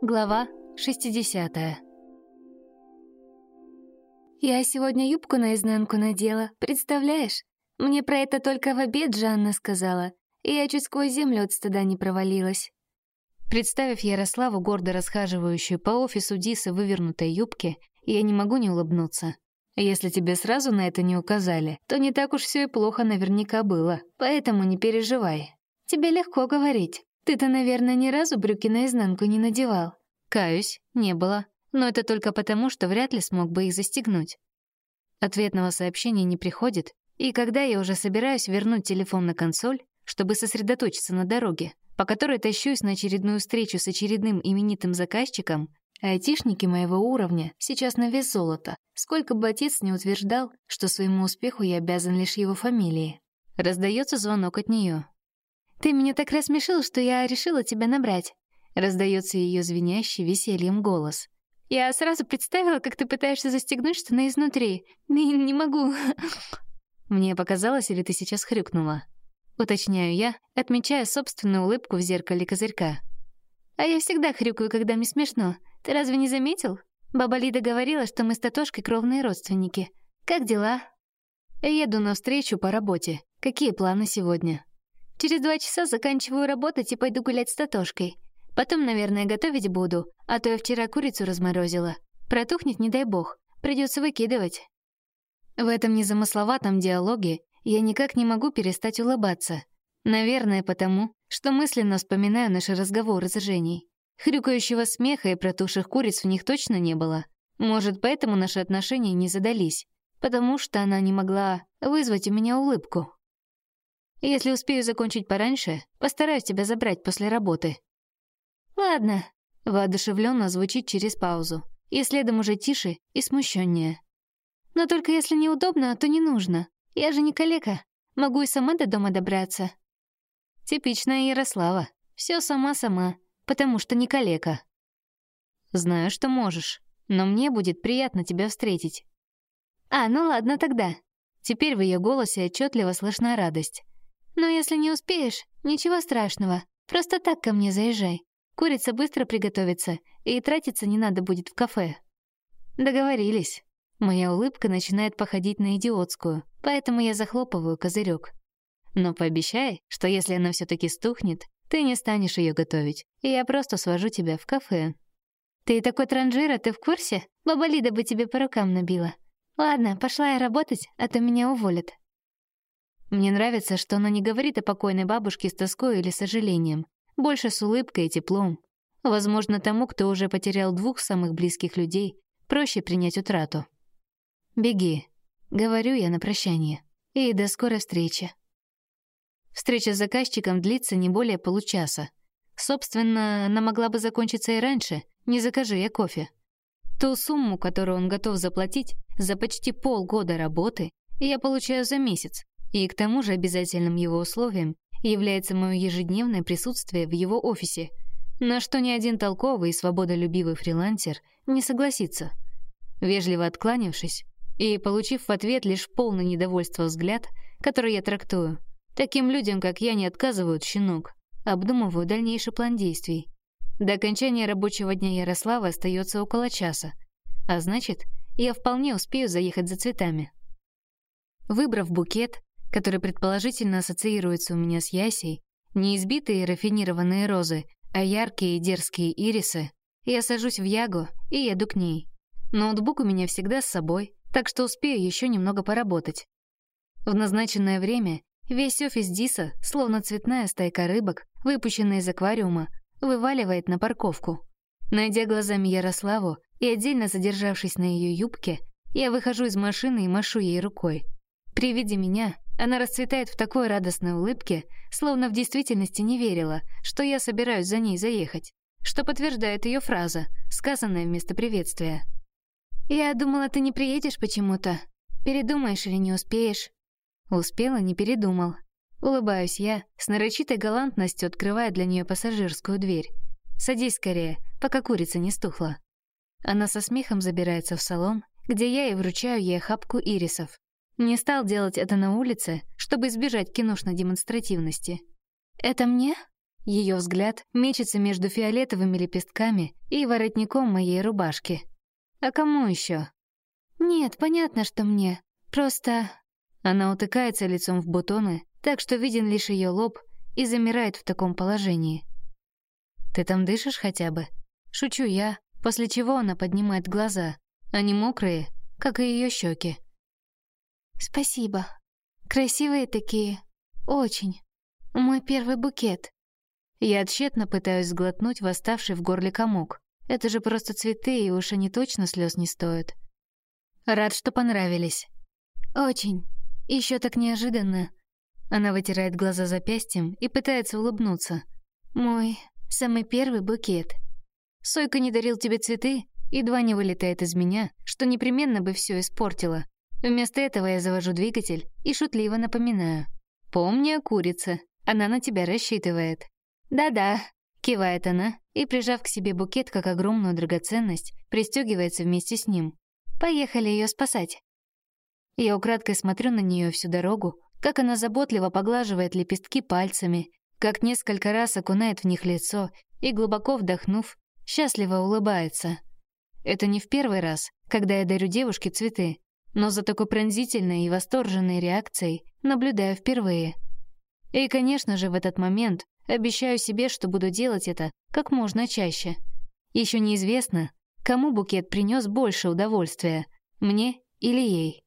Глава 60 «Я сегодня юбку наизнанку надела, представляешь? Мне про это только в обед Жанна сказала, и я чуть сквозь землю от стыда не провалилась». Представив Ярославу, гордо расхаживающую по офису Диса вывернутой юбке, я не могу не улыбнуться. Если тебе сразу на это не указали, то не так уж все и плохо наверняка было, поэтому не переживай. Тебе легко говорить. Ты-то, наверное, ни разу брюки наизнанку не надевал. Каюсь, не было. Но это только потому, что вряд ли смог бы их застегнуть. Ответного сообщения не приходит, и когда я уже собираюсь вернуть телефон на консоль, чтобы сосредоточиться на дороге, по которой тащусь на очередную встречу с очередным именитым заказчиком, айтишники моего уровня сейчас на вес золота, сколько бы отец не утверждал, что своему успеху я обязан лишь его фамилии. Раздается звонок от нее. «Ты меня так рассмешил, что я решила тебя набрать», — раздается ее звенящий весельем голос. «Я сразу представила, как ты пытаешься застегнуть что-то изнутри. Не, не могу». «Мне показалось, или ты сейчас хрюкнула?» Уточняю я, отмечая собственную улыбку в зеркале козырька. «А я всегда хрюкаю, когда мне смешно. Ты разве не заметил? Баба Лида говорила, что мы с Татошкой кровные родственники. Как дела?» «Еду навстречу по работе. Какие планы сегодня?» Через два часа заканчиваю работать и пойду гулять с Татошкой. Потом, наверное, готовить буду, а то я вчера курицу разморозила. Протухнет, не дай бог. Придется выкидывать. В этом незамысловатом диалоге я никак не могу перестать улыбаться. Наверное, потому, что мысленно вспоминаю наши разговоры с Женей. Хрюкающего смеха и протухших куриц в них точно не было. Может, поэтому наши отношения не задались. Потому что она не могла вызвать у меня улыбку. Если успею закончить пораньше, постараюсь тебя забрать после работы». «Ладно», — воодушевленно звучит через паузу, и следом уже тише и смущеннее. «Но только если неудобно, то не нужно. Я же не калека. Могу и сама до дома добраться». Типичная Ярослава. Все сама-сама, потому что не калека. Знаю, что можешь, но мне будет приятно тебя встретить. А, ну ладно тогда. Теперь в ее голосе отчетливо слышна радость. Но если не успеешь, ничего страшного. Просто так ко мне заезжай. Курица быстро приготовится, и тратиться не надо будет в кафе. Договорились. Моя улыбка начинает походить на идиотскую, поэтому я захлопываю козырек. Но пообещай, что если она все таки стухнет, ты не станешь ее готовить, и я просто свожу тебя в кафе. Ты такой транжира, ты в курсе? Баба Лида бы тебе по рукам набила. Ладно, пошла я работать, а то меня уволят. Мне нравится, что она не говорит о покойной бабушке с тоской или сожалением, больше с улыбкой и теплом. Возможно, тому, кто уже потерял двух самых близких людей, проще принять утрату. «Беги», — говорю я на прощание. «И до скорой встречи». Встреча с заказчиком длится не более получаса. Собственно, она могла бы закончиться и раньше, не закажи я кофе. Ту сумму, которую он готов заплатить за почти полгода работы, я получаю за месяц, и к тому же обязательным его условием является мое ежедневное присутствие в его офисе, на что ни один толковый и свободолюбивый фрилансер не согласится. Вежливо откланившись и получив в ответ лишь полное недовольство взгляд, который я трактую, таким людям, как я, не отказывают щенок, обдумываю дальнейший план действий. До окончания рабочего дня Ярослава остается около часа, а значит, я вполне успею заехать за цветами. Выбрав букет, который предположительно ассоциируется у меня с Ясей, не избитые рафинированные розы, а яркие и дерзкие ирисы, я сажусь в Ягу и еду к ней. Ноутбук у меня всегда с собой, так что успею еще немного поработать. В назначенное время весь офис Диса, словно цветная стайка рыбок, выпущенная из аквариума, вываливает на парковку. Найдя глазами Ярославу и отдельно задержавшись на ее юбке, я выхожу из машины и машу ей рукой. При виде меня она расцветает в такой радостной улыбке, словно в действительности не верила, что я собираюсь за ней заехать, что подтверждает ее фраза, сказанная вместо приветствия. «Я думала, ты не приедешь почему-то. Передумаешь или не успеешь?» Успела, не передумал. Улыбаюсь я, с нарочитой галантностью открывая для нее пассажирскую дверь. «Садись скорее, пока курица не стухла». Она со смехом забирается в салон, где я и вручаю ей охапку ирисов. Не стал делать это на улице, чтобы избежать киношной демонстративности. «Это мне?» Ее взгляд мечется между фиолетовыми лепестками и воротником моей рубашки. А кому еще? Нет, понятно, что мне. Просто... Она утыкается лицом в бутоны, так что виден лишь ее лоб и замирает в таком положении. «Ты там дышишь хотя бы?» Шучу я, после чего она поднимает глаза. Они мокрые, как и ее щеки. «Спасибо. Красивые такие. Очень. Мой первый букет». Я тщетно пытаюсь сглотнуть восставший в горле комок. Это же просто цветы, и уж они точно слез не стоят. Рад, что понравились. Очень. Еще так неожиданно. Она вытирает глаза запястьем и пытается улыбнуться. Мой самый первый букет. Сойка не дарил тебе цветы, едва не вылетает из меня, что непременно бы все испортило. Вместо этого я завожу двигатель и шутливо напоминаю. «Помни о курице, она на тебя рассчитывает». «Да-да», — кивает она и, прижав к себе букет как огромную драгоценность, пристегивается вместе с ним. «Поехали ее спасать». Я украдкой смотрю на нее всю дорогу, как она заботливо поглаживает лепестки пальцами, как несколько раз окунает в них лицо и, глубоко вдохнув, счастливо улыбается. Это не в первый раз, когда я дарю девушке цветы, но за такой пронзительной и восторженной реакцией наблюдаю впервые. И, конечно же, в этот момент обещаю себе, что буду делать это как можно чаще. Еще неизвестно, кому букет принес больше удовольствия, мне или ей.